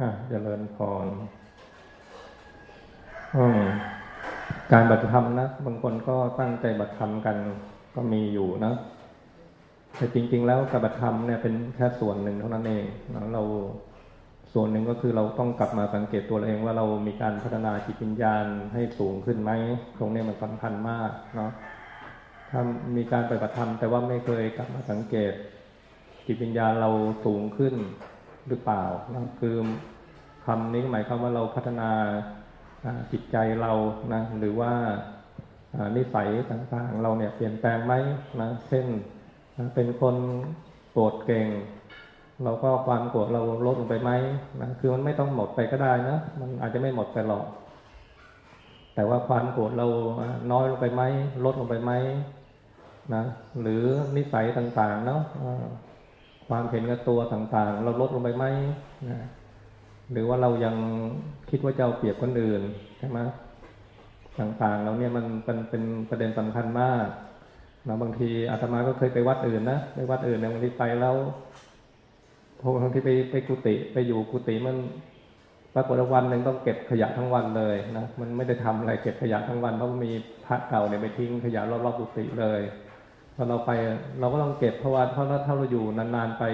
อ่าเจริญพรการบัตรธรรมนะ บางคนก็ตั้งใจบัตรธรรมกันก็มีอยู่นะ แต่จริง ๆ แล้วการบัตรธรรมเนี่ยเป็นแค่ส่วนหนึ่งเท่านั้นเองนะเราส่วนหนึ่งก็คือเราต้องกลับมาสังเกตตัวเองว่าเรามีการพัฒนาจิตวิญญาณให้สูงขึ้นไหมตรงนี้มันสำคัญมากเนาะถ้ามีการปฏิบัติธรรมแต่ว่าไม่เคยกลับมาสังเกต จิตวิญญาณเราสูงขึ้น หรือเปล่านะคือคำนี้หมายความว่าเราพัฒนาจิตใจเรานะหรือว่านิสัยต่างๆ เราเนี่ยเปลี่ยนแปลงไหมนะเช่นเป็นคนโกรธเก่ง เราก็ความโกรธเราลดลงไปไหมนะคือมันไม่ต้องหมดไปก็ได้นะมันอาจจะไม่หมดไปหรอก แต่ว่าความโกรธเราน้อยลงไปไหมลดลงไปไหมนะหรือนิสัยต่างๆเนาะ ความเห็นกับตัวต่างๆ เราลดลงไปไหมนะหรือว่าเรายังคิดว่าจะเอาเปรียบคนอื่นใช่ไหมต่างๆ เราเนี่ยมันเป็นเป็นประเด็นสำคัญมากนะบางทีอาตมาก็เคยไปวัดอื่นนะไปวัดอื่นในบางทีไปแล้วพอบางทีไปไปกุฏิไปอยู่กุฏิมันปรากฏวันหนึ่งต้องเก็บขยะทั้งวันเลยนะมันไม่ได้ทำอะไรเก็บขยะทั้งวันเพราะมีพระเก่าเนี่ยไปทิ้งขยะรอบๆกุฏิเลย พอเราไปเราก็ต้องเก็บเพราะว่าถ้าถ้าเราอยู่นานๆไป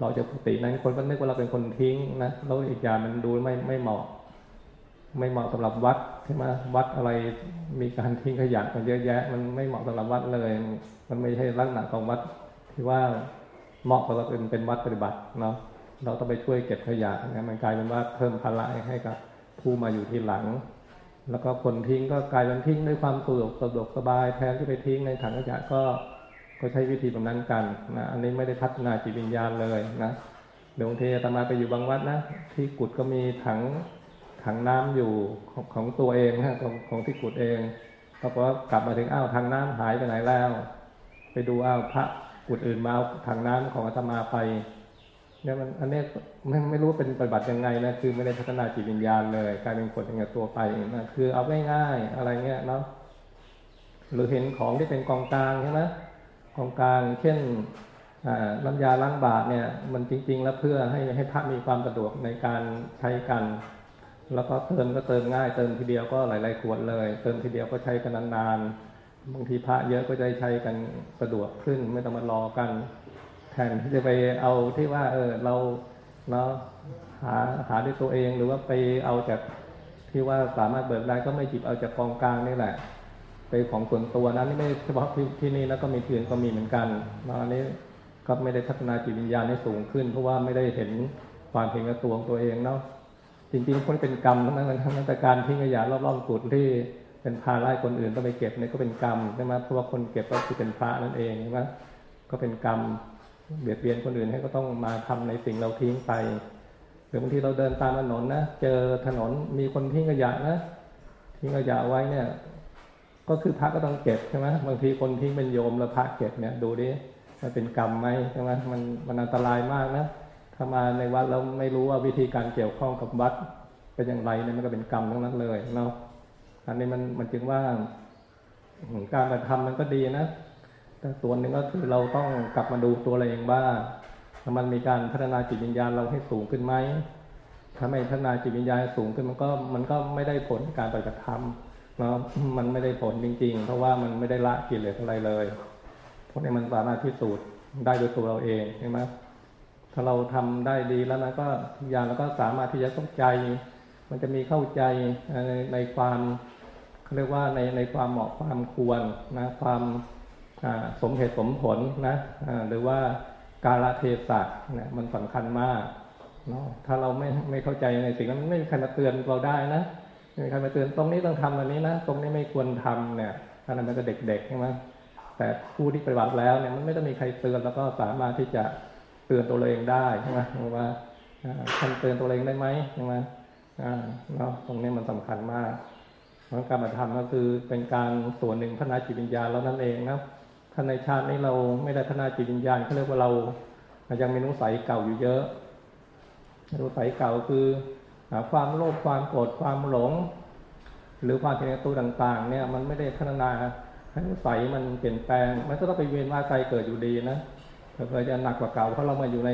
เราจะปกุฏินั้นคนก็นึกว่าเราเป็นคนทิ้งนะแล้วอีกอย่างมันดูไม่ไม่เหมาะ ไม่เหมาะสำหรับวัดใช่ไหมวัดอะไรมีการทิ้งขยะมันเยอะแยะ มันไม่เหมาะสำหรับวัดเลย มันไม่ใช่ลักษณะของวัดที่ว่าเหมาะสำหรับเป็นเป็นวัดปฏิบัติเนาะเราต้องไปช่วยเก็บขยะนะมันกลายเป็นว่าเพิ่มภาระให้กับผู้มาอยู่ที่หลัง แล้วก็คนทิ้งก็กลายเป็นทิ้งด้วยความสะดวกสะดวกสบายแทนที่ไปทิ้งในถังขยะก็ก็ใช้วิธีแบบนั้นกันนะอันนี้ไม่ได้พัฒนาจิตวิญญาณเลยนะเดี๋ยวบางทีตมาไปอยู่บางวัดนะที่กุดก็มีถังถังน้ำอยู่ของของตัวเองนะของของที่กุดเองปรากฏว่ากลับมาถึงอ้าวถังน้ำหายไปไหนแล้ว ไปดูอ้าวพระกุดอื่นมาเอาถังน้ำของอาตมาไป เนี่ยมันอันนี้ไม่ไม่รู้เป็นปฏิบัติยังไงนะคือไม่ได้พัฒนาจิตวิญญาณเลยกลายเป็นคนอย่างตัวไปนะคือเอาง่ายๆอะไรเงี้ยเนาะหรือเห็นของที่เป็นกองกลางใช่ไหมของกลาง เช่นน้ำยาล้างบาทเนี่ยมันจริง ๆ แล้วเพื่อให้ให้พระมีความสะดวกในการใช้กัน แล้วก็เติมก็เติมง่าย เติมทีเดียวก็หลายๆขวดเลย เติมทีเดียวก็ใช้กันนานๆบางทีพระเยอะก็จะใช้กันสะดวกขึ้น ไม่ต้องมารอกัน แทนที่จะไปเอาที่ว่า เออเราเนาะหาหาด้วยตัวเองหรือว่าไปเอาจากที่ว่าสามารถเบิกได้ก็ไม่จิบเอาจากกองกลางนี่แหละไปของส่วนตัวนั้นนี่ไม่เฉพาะที่ที่นี่แล้วก็มีที่อื่นก็มีเหมือนกันนะอันนี้ก็ไม่ได้พัฒนาจิตวิญญาณให้สูงขึ้น เพราะว่าไม่ได้เห็นความเพียงกับตัวของตัวเองเนาะจริงๆคนเป็นกรรมทั้งนั้นทั้งนั้นแต่การทิ้งขยะรอบๆกุดที่เป็นพาไล่คนอื่นต้องไปเก็บนี่ก็เป็นกรรมใช่ไหมเพราะว่าคนเก็บก็คือเป็นพระนั่นเองใช่ไหมก็เป็นกรรม เบียดเบียนคนอื่นให้ก็ต้องมาทำในสิ่งเราทิ้งไปหรือบางทีเราเดินตามถนนนะเจอถนนมีคนทิ้งขยะนะทิ้งขยะไว้เนี่ย ก็คือพระก็ต้องเก็บใช่ไหมบางทีคนทิ้งเป็นโยมแล้วพระเก็บเนี่ย ดูดิมันเป็นกรรมไหมใช่ไหมมันมันอันตรายมากนะถ้ามาในวัดเราไม่รู้ว่าวิธีการเกี่ยวข้องกับวัดเป็นอย่างไรเนี่ยมันก็เป็นกรรมทั้งนั้นเลยเนาะอันนี้มันมันจึงว่าการกระทำมันก็ดีนะ แต่ส่วนหนึ่งก็คือเราต้องกลับมาดูตัวเราเองว่ามันมีการพัฒนาจิตวิญญาณเราให้สูงขึ้นไหมถ้าไม่พัฒนาจิตวิญญาณสูงขึ้นมันก็มันก็ไม่ได้ผลการปฏิบัติธรรมเนาะมันไม่ได้ผลจริง ๆ เพราะว่ามันไม่ได้ละกิเลสอะไรเลยเพราะนี่มันสามารถพิสูจน์ได้โดยตัวเราเองใช่ไหมถ้าเราทำได้ดีแล้วนะก็ทุกอย่างเราก็สามารถที่จะเข้าใจ มันจะมีเข้าใจในความเขาเรียกว่าในในความเหมาะความควรนะความ สมเหตุสมผลนะหรือว่ากาลเทศะนะมันสำคัญมากเนาะถ้าเราไม่ไม่เข้าใจในสิ่งนั้นไม่มีใครมาเตือนเราได้นะมีใครมาเตือนตรงนี้ต้องทำอันนี้นะตรงนี้ไม่ควรทำเนี่ยอันนั้นมันก็เด็กๆใช่ไหมแต่ผู้ที่ปฏิบัติแล้วเนี่ยมันไม่ต้องมีใครเตือนแล้วก็สามารถที่จะเตือนตัวเองได้ใช่ไหมว่าท่านเตือนตัวเองได้ไหมใช่ไหมเนาะตรงนี้มันสำคัญมากเพราะการมาทำก็คือเป็นการส่วนหนึ่งพัฒนาจิตวิญญาณแล้วนั่นเองนะ ถ้าในชาตินี้เราไม่ได้พัฒนาจิตวิญญาณเขาเรียกว่าเรายังมีนุสัยเก่าอยู่เยอะนุสัยเก่าคือความโลภความโกรธความหลง หรือความเป็นตัวต่าง ๆ เนี่ย มันไม่ได้พัฒนาให้นิสัยมันเปลี่ยนแปลง มันก็ต้องไปเวียนว่าใจเกิดอยู่ดีนะเผื่อจะหนักกว่าเก่าเพราะเรามาอยู่ใน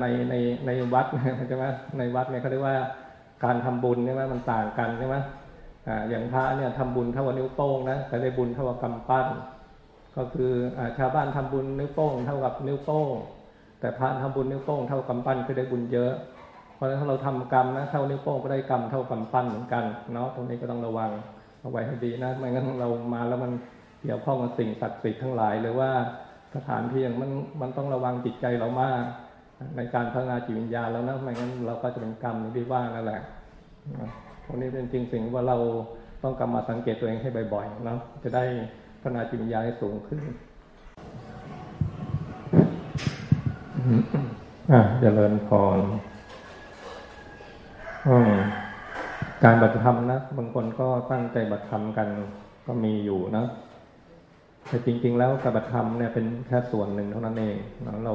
ในในในวัดใช่ไหมในวัดเนี่ยเขาเรียกว่าการทำบุญใช่ไหมมันต่างกันใช่ไหมอย่างพระเนี่ยทำบุญเท่ากับนิ้วโป้งนะแต่ได้บุญเท่ากับกำปั้น ก็คืออชาวบ้านทำบุญนิ้วโป้งเท่ากับนิ้วโป้ง แต่พระทำบุญนิ้วโป้งเท่ากำปั้นก็ได้บุญเยอะ เพราะฉะนั้นถ้าเราทำกรรมนะเท่านิ้วโป้งก็ได้กรรมเท่ากำปั้นเหมือนกันเนาะตรงนี้ก็ต้องระวังเอาไว้ให้ดีนะไม่งั้นเรามาแล้วมันเกี่ยวข้องกับสิ่งศักดิ์สิทธิ์ทั้งหลายหรือว่าสถานที่อย่างมันมันต้องระวังจิตใจเรามาก ในการพัฒนาจิตวิญญาณแล้วนะไม่งั้นเราก็จะเป็นกรรมที่ว่านั่นแหละตรงนี้เป็นจริงสิ่งว่าเราต้องกลับมาสังเกตตัวเองให้บ่อยๆเนาะจะได้ พัฒนาจิตวิญญาณให้สูงขึ้นอ่าเจริญพรการบัติธรรมนะบางคนก็ตั้งใจบัติธรรมกันก็มีอยู่นะแต่จริง ๆ แล้วการบัติธรรมเนี่ยเป็นแค่ส่วนหนึ่งเท่านั้นเองนะเรา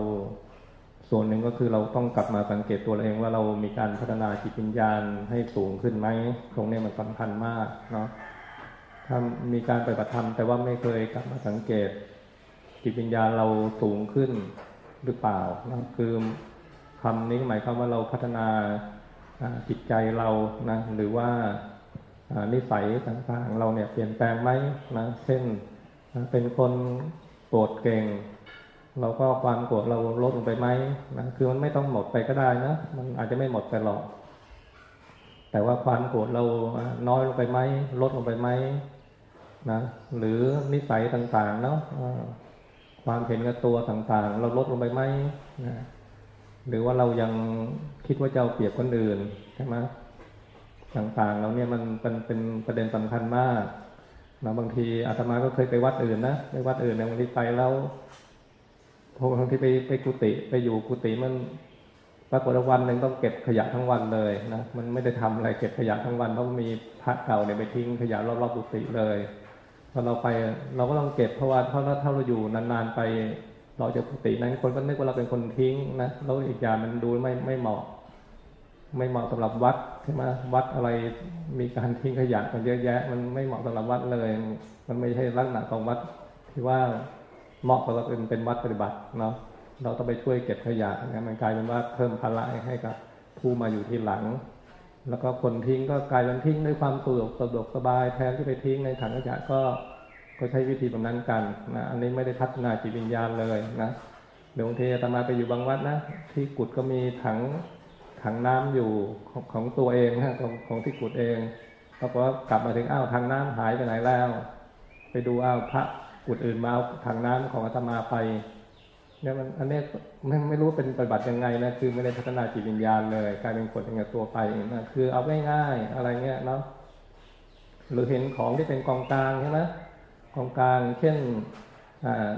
ส่วนหนึ่งก็คือเราต้องกลับมาสังเกตตัวเองว่าเรามีการพัฒนาจิตวิญญาณให้สูงขึ้นไหมตรงนี้มันสำคัญมากเนาะ ถ้ามีการปฏิบัติธรรมแต่ว่าไม่เคยกลับมาสังเกต จิตวิญญาณเราสูงขึ้นหรือเปล่านะคือคำนี้หมายความว่าเราพัฒนาจิตใจเรานะหรือว่านิสัยต่างๆ เราเนี่ยเปลี่ยนแปลงไหมนะเช่นเป็นคนโกรธเก่ง เราก็ความโกรธเราลดลงไปไหมนะคือมันไม่ต้องหมดไปก็ได้นะมันอาจจะไม่หมดไปหรอก แต่ว่าความโกรธเราน้อยลงไปไหมลดลงไปไหมนะหรือนิสัยต่างๆเนาะความเห็นกับตัวต่างๆ เราลดลงไปไหมนะหรือว่าเรายังคิดว่าจะเอาเปรียบคนอื่นใช่ไหมต่างๆเราเนี่ยมันเป็นเป็นประเด็นสำคัญมากนะบางทีอาตมาก็เคยไปวัดอื่นนะไปวัดอื่นในบางทีไปแล้วพบางทีไปไปกุฏิไปอยู่กุฏิมัน ปรากฏวันหนึ่งต้องเก็บขยะทั้งวันเลยนะมันไม่ได้ทำอะไรเก็บขยะทั้งวันเพราะมีพระเก่าเนี่ยไปทิ้งขยะรอบๆกุฏิเลยพอเราไปเราก็ต้องเก็บเพราะว่าถ้าถ้าเราอยู่นานๆไป เราจะกุฏินั้นคนก็นึกว่าเราเป็นคนทิ้งนะแล้วอีกอย่างมันดูไม่ไม่เหมาะ ไม่เหมาะสำหรับวัดใช่ไหมวัดอะไรมีการทิ้งขยะกันเยอะแยะ มันไม่เหมาะสำหรับวัดเลย มันไม่ใช่ลักษณะของวัดที่ว่าเหมาะสำหรับเป็นเป็นวัดปฏิบัติเนาะ เราต้องไปช่วยเก็บขยะนะมันกลายเป็นว่าเพิ่มภาระให้กับผู้มาอยู่ที่หลัง แล้วก็คนทิ้งก็กลายเป็นทิ้งด้วยความสะดวกสะดวกสบายแทนที่ไปทิ้งในถังขยะก็ก็ใช้วิธีแบบนั้นกันนะอันนี้ไม่ได้พัฒนาจิตวิญญาณเลยนะเดี๋ยวบางทีตมาไปอยู่บางวัดนะที่กุดก็มีถังถังน้ำอยู่ของของตัวเองนะของของที่กุดเองปรากฏว่ากลับมาถึงอ้าวทางน้ำหายไปไหนแล้ว ไปดูอ้าวพระกุดอื่นมาเอาถังน้ำของอาตมาไป เนี่ยมันอันนี้ไม่ไม่รู้เป็นปฏิบัติยังไงนะคือไม่ได้พัฒนาจิตวิญญาณเลยกลายเป็นคนอย่างตัวไปนะคือเอาง่ายๆอะไรเงี้ยเนาะหรือเห็นของที่เป็นกองกลางใช่ไหมของกลาง เช่น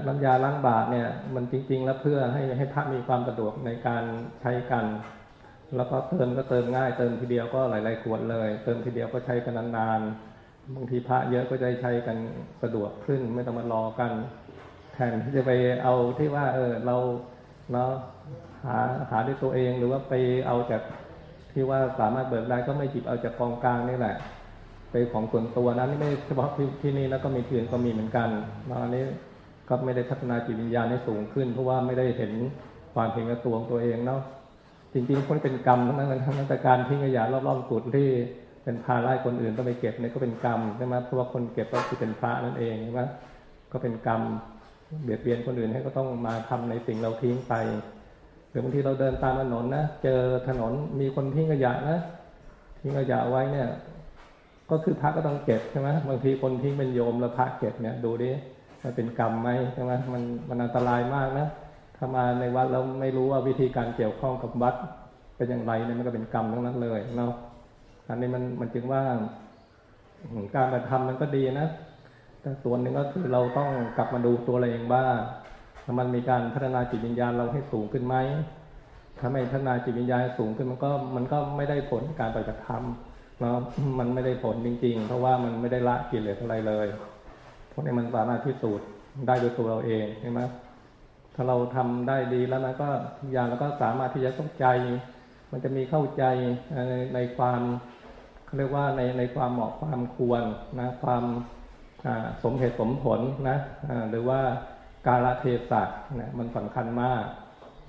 น้ำยาล้างบาทเนี่ย มันจริง ๆ แล้วเพื่อให้ให้พระมีความสะดวกในการใช้กัน แล้วก็เติมก็เติมง่าย เติมทีเดียวก็หลายๆขวดเลย เติมทีเดียวก็ใช้กันนานๆบางทีพระเยอะก็จะใช้กันสะดวกขึ้น ไม่ต้องมารอกัน แทนที่จะไปเอาที่ว่า เออเราเนาะหาหาด้วยตัวเองหรือว่าไปเอาจากที่ว่าสามารถเบิกได้ก็ไม่จิบเอาจากกองกลางนี่แหละเป็นของส่วนตัวนะนี่ไม่เฉพาะที่ที่นี่แล้วก็มีที่อื่นก็มีเหมือนกันนะอันนี้ก็ไม่ได้พัฒนาจิตวิญญาณให้สูงขึ้น เพราะว่าไม่ได้เห็นความเพียงกับตัวของตัวเองเนาะจริงๆคนเป็นกรรมทั้งนั้นทั้งแต่การทิ้งขยะรอบๆกุดที่เป็นพาไล่คนอื่นต้องไปเก็บนี่ก็เป็นกรรมใช่ไหมเพราะว่าคนเก็บก็คือเป็นพระนั่นเองใช่ไหมก็เป็นกรรม เบียดเบียนคนอื่นให้ก็ต้องมาทำในสิ่งเราทิ้งไปหรือบางทีเราเดินตามถนนนะเจอถนนมีคนทิ้งขยะนะทิ้งขยะไว้เนี่ย ก็คือพระก็ต้องเก็บใช่ไหมบางทีคนทิ้งเป็นโยมแล้วพระเก็บเนี่ยดูดิมันเป็นกรรมไหมใช่ไหมมันมันอันตรายมากนะถ้ามาในวัดเราไม่รู้ว่าวิธีการเกี่ยวข้องกับวัดเป็นอย่างไรเนี่ยมันก็เป็นกรรมทั้งนั้นเลยเนาะอันนี้มันมันจึงว่าการกระทำมันก็ดีนะ ส่วนหนึ่งก็คือเราต้องกลับมาดูตัวเราเองบ้างถ้ามันมีการพัฒนาจิตวิญญาณเราให้สูงขึ้นไหมถ้าไม่พัฒนาจิตวิญญาณสูงขึ้นมันก็มันก็ไม่ได้ผลการปฏิบัติธรรมแล้วมันไม่ได้ผลจริง ๆ เพราะว่ามันไม่ได้ละกิเลสอะไรเลยพวกนี้มันสามารถพิสูจน์ได้โดยตัวเราเองใช่ไหมถ้าเราทำได้ดีแล้วนะก็ทุกอย่างเราก็สามารถที่จะเข้าใจ มันจะมีเข้าใจในความเขาเรียกว่าในในความเหมาะความควรนะความ สมเหตุสมผลนะหรือว่าการละเทศะนะมันสำคัญมาก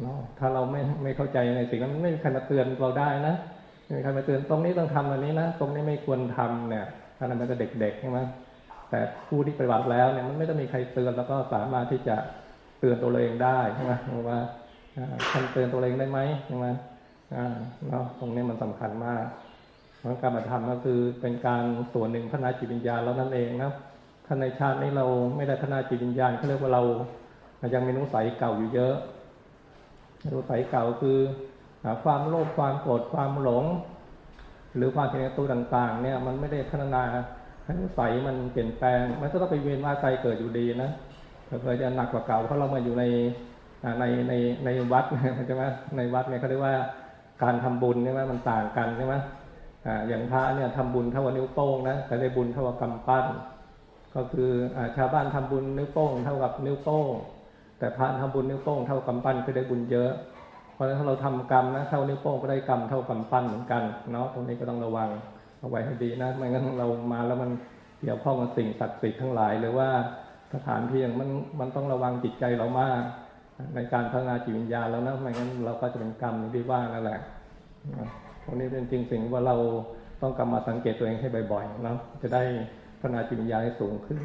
เนาะถ้าเราไม่ไม่เข้าใจในสิ่งนั้นไม่มีใครมาเตือนเราได้นะไม่มีใครมาเตือนตรงนี้ต้องทำอันนี้นะตรงนี้ไม่ควรทำเนี่ยอันนั้นมันก็เด็กๆใช่ไหมแต่ผู้ที่ปฏิบัติแล้วเนี่ยมันไม่ต้องมีใครเตือนแล้วก็สามารถที่จะเตือนตัวเองได้ใช่ไหมว่าท่านเตือนตัวเองได้ไหมใช่ไหมเนาะตรงนี้มันสำคัญมากเพราะการปฏิธรรมก็คือเป็นการส่วนหนึ่งพัฒนาจิตวิญญาณแล้วนั่นเองนะ ถ้าในชาตินี้เราไม่ได้พัฒนาจิตวิญญาณเขาเรียกว่าเรายังมีนุสัยเก่าอยู่เยอะนุสัยเก่าคือความโลภความโกรธความหลง หรือความเป็นตัวต่าง ๆ เนี่ย มันไม่ได้พัฒนาให้นุสัยมันเปลี่ยนแปลง มันก็ต้องไปเวียนว่าใจเกิดอยู่ดีนะเผื่อจะหนักกว่าเก่าเพราะเรามาอยู่ในในในในวัดใช่ไหมในวัดเนี่ยเขาเรียกว่าการทำบุญใช่ไหมมันต่างกันใช่ไหมอย่างพระเนี่ยทำบุญเท่ากับนิ้วโป้งนะแต่ได้บุญเท่ากับกำปั้น ก็คือชาวบ้านทำบุญนิ้วโป้งเท่ากับนิ้วโป้งแต่พระทำบุญนิ้วโป้งเท่ากำปั้นก็ได้บุญเยอะ เพราะฉะนั้นถ้าเราทำกรรมนะเท่านิ้วโป้งก็ได้กรรมเท่ากำปั้นเหมือนกันเนาะตรงนี้ก็ต้องระวังเอาไว้ให้ดีนะไม่งั้นเรามาแล้วมันเกี่ยวข้องกับสิ่งศักดิ์สิทธิ์ทั้งหลายหรือว่าสถานที่อย่างมันมันต้องระวังจิตใจเรามาก ในการพัฒนาจิตวิญญาณแล้วนะไม่งั้นเราก็จะเป็นกรรมที่ว่านั่นแหละตรงนี้เป็นจริงสิ่งว่าเราต้องกลับมาสังเกตตัวเองให้บ่อยๆนะจะได้ ฒนาจิตวิญญาณให้สูงขึ้น